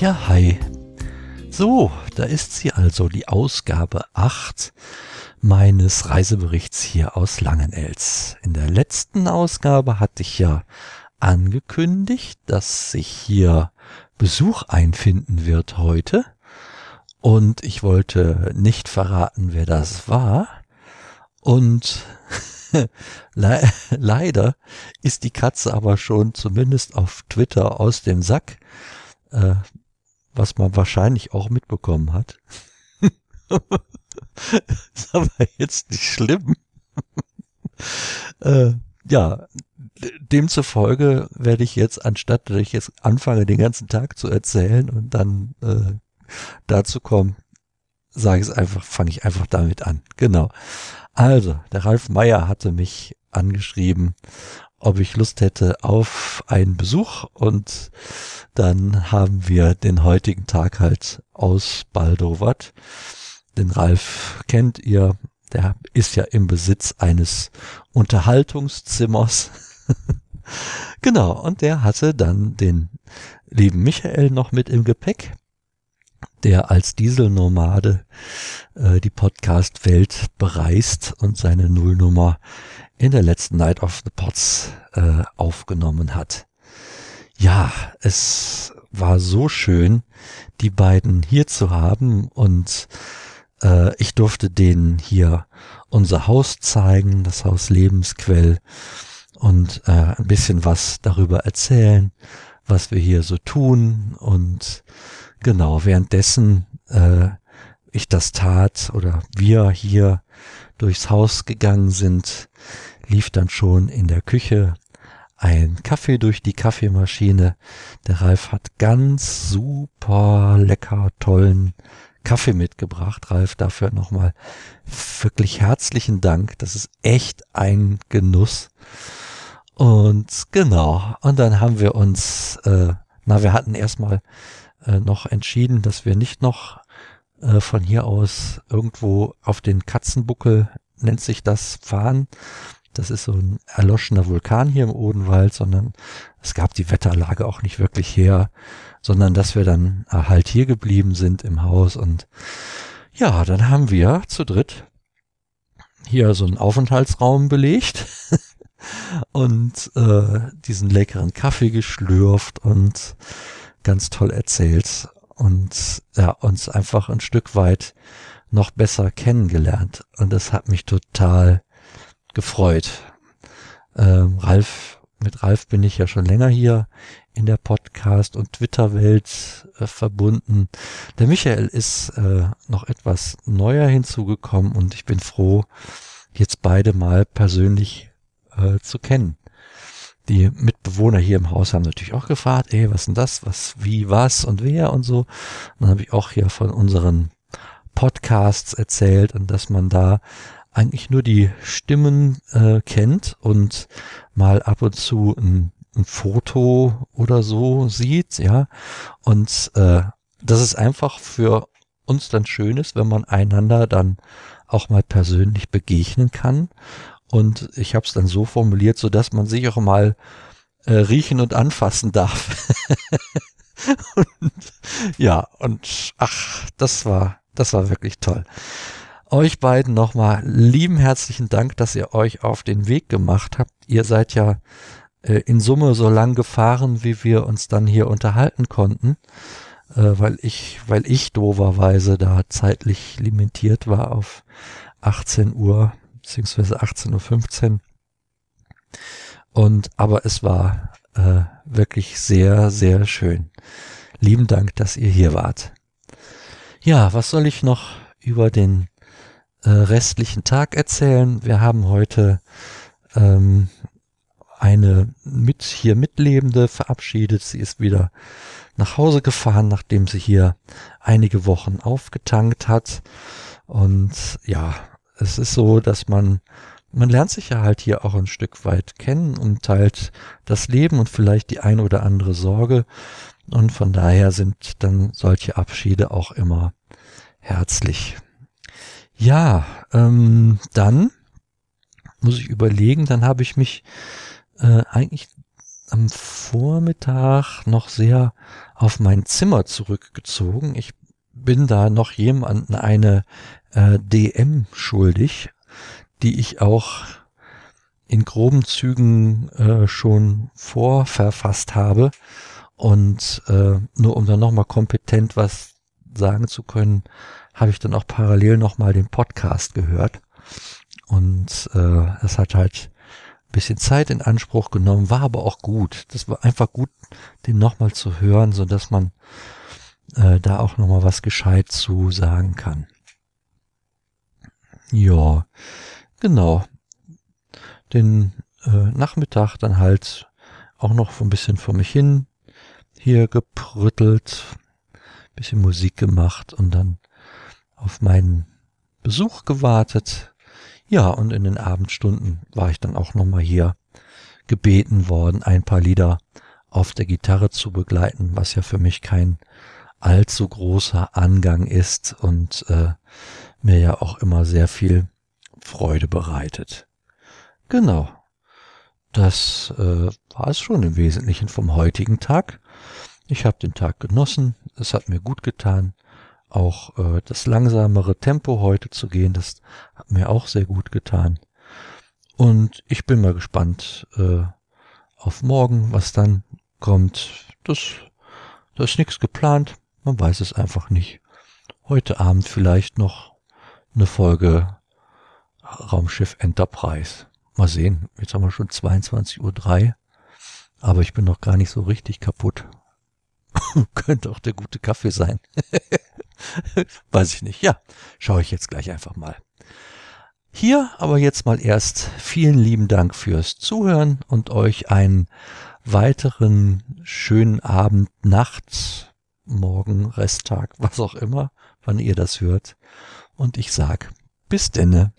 Ja, hi. So, da ist sie also, die Ausgabe 8 meines Reiseberichts hier aus Langenels. In der letzten Ausgabe hatte ich ja angekündigt, dass sich hier Besuch einfinden wird heute. Und ich wollte nicht verraten, wer das war. Und le leider ist die Katze aber schon zumindest auf Twitter aus dem Sack, äh, was man wahrscheinlich auch mitbekommen hat. ist aber jetzt nicht schlimm. äh, ja, demzufolge werde ich jetzt, anstatt dass ich jetzt anfange, den ganzen Tag zu erzählen und dann äh, dazu kommen, sage ich es einfach, fange ich einfach damit an. Genau. Also, der Ralf Meyer hatte mich angeschrieben, ob ich Lust hätte auf einen Besuch und dann haben wir den heutigen Tag halt ausbaldowert. Den Ralf kennt ihr, der ist ja im Besitz eines Unterhaltungszimmers. genau, und der hatte dann den lieben Michael noch mit im Gepäck der als Dieselnomade äh, die Podcast-Welt bereist und seine Nullnummer in der letzten Night of the Pots äh, aufgenommen hat. Ja, es war so schön, die beiden hier zu haben und äh, ich durfte denen hier unser Haus zeigen, das Haus Lebensquell und äh, ein bisschen was darüber erzählen, was wir hier so tun und Genau, währenddessen äh, ich das tat oder wir hier durchs Haus gegangen sind, lief dann schon in der Küche ein Kaffee durch die Kaffeemaschine. Der Ralf hat ganz super lecker, tollen Kaffee mitgebracht. Ralf, dafür nochmal wirklich herzlichen Dank. Das ist echt ein Genuss. Und genau, und dann haben wir uns, äh, na, wir hatten erstmal äh, noch entschieden, dass wir nicht noch äh, von hier aus irgendwo auf den Katzenbuckel, nennt sich das, fahren. Das ist so ein erloschener Vulkan hier im Odenwald, sondern es gab die Wetterlage auch nicht wirklich her, sondern dass wir dann äh, halt hier geblieben sind im Haus und ja, dann haben wir zu dritt hier so einen Aufenthaltsraum belegt und äh, diesen leckeren Kaffee geschlürft und ganz toll erzählt und ja, uns einfach ein Stück weit noch besser kennengelernt. Und das hat mich total gefreut. Ähm, Ralf, mit Ralf bin ich ja schon länger hier in der Podcast- und Twitter-Welt äh, verbunden. Der Michael ist äh, noch etwas neuer hinzugekommen und ich bin froh, jetzt beide mal persönlich äh, zu kennen die Mitbewohner hier im Haus haben natürlich auch gefragt, ey, was denn das, was, wie, was und wer und so. Und dann habe ich auch hier von unseren Podcasts erzählt und dass man da eigentlich nur die Stimmen äh, kennt und mal ab und zu ein, ein Foto oder so sieht, ja. Und äh, dass es einfach für uns dann schön ist, wenn man einander dann auch mal persönlich begegnen kann und ich habe es dann so formuliert, so dass man sich auch mal äh, riechen und anfassen darf. und, ja, und ach, das war, das war wirklich toll. Euch beiden nochmal lieben herzlichen Dank, dass ihr euch auf den Weg gemacht habt. Ihr seid ja äh, in Summe so lang gefahren, wie wir uns dann hier unterhalten konnten, äh, weil ich, weil ich doverweise da zeitlich limitiert war auf 18 Uhr beziehungsweise 18.15 Uhr. Und aber es war äh, wirklich sehr, sehr schön. Lieben Dank, dass ihr hier wart. Ja, was soll ich noch über den äh, restlichen Tag erzählen? Wir haben heute ähm, eine mit hier Mitlebende verabschiedet. Sie ist wieder nach Hause gefahren, nachdem sie hier einige Wochen aufgetankt hat. Und ja, es ist so, dass man, man lernt sich ja halt hier auch ein Stück weit kennen und teilt das Leben und vielleicht die ein oder andere Sorge. Und von daher sind dann solche Abschiede auch immer herzlich. Ja, ähm, dann muss ich überlegen, dann habe ich mich äh, eigentlich am Vormittag noch sehr auf mein Zimmer zurückgezogen. Ich bin da noch jemanden eine äh, DM schuldig, die ich auch in groben Zügen äh, schon vorverfasst habe. Und äh, nur um dann nochmal kompetent was sagen zu können, habe ich dann auch parallel nochmal den Podcast gehört. Und äh, es hat halt ein bisschen Zeit in Anspruch genommen, war aber auch gut. Das war einfach gut, den nochmal zu hören, so dass man äh, da auch nochmal was gescheit zu sagen kann. Ja, genau. Den äh, Nachmittag dann halt auch noch ein bisschen vor mich hin hier geprüttelt, bisschen Musik gemacht und dann auf meinen Besuch gewartet. Ja, und in den Abendstunden war ich dann auch nochmal hier gebeten worden, ein paar Lieder auf der Gitarre zu begleiten, was ja für mich kein allzu großer Angang ist und äh, mir ja auch immer sehr viel Freude bereitet. Genau. Das äh, war es schon im Wesentlichen vom heutigen Tag. Ich habe den Tag genossen, es hat mir gut getan, auch äh, das langsamere Tempo heute zu gehen, das hat mir auch sehr gut getan. Und ich bin mal gespannt äh, auf morgen, was dann kommt. Das, da ist nichts geplant, man weiß es einfach nicht. Heute Abend vielleicht noch eine Folge Raumschiff Enterprise. Mal sehen, jetzt haben wir schon 22.03 Uhr, aber ich bin noch gar nicht so richtig kaputt. Könnte auch der gute Kaffee sein. Weiß ich nicht. Ja, schaue ich jetzt gleich einfach mal. Hier aber jetzt mal erst vielen lieben Dank fürs Zuhören und euch einen weiteren schönen Abend, Nacht, Morgen, Resttag, was auch immer, wann ihr das hört. Und ich sag, bis denne.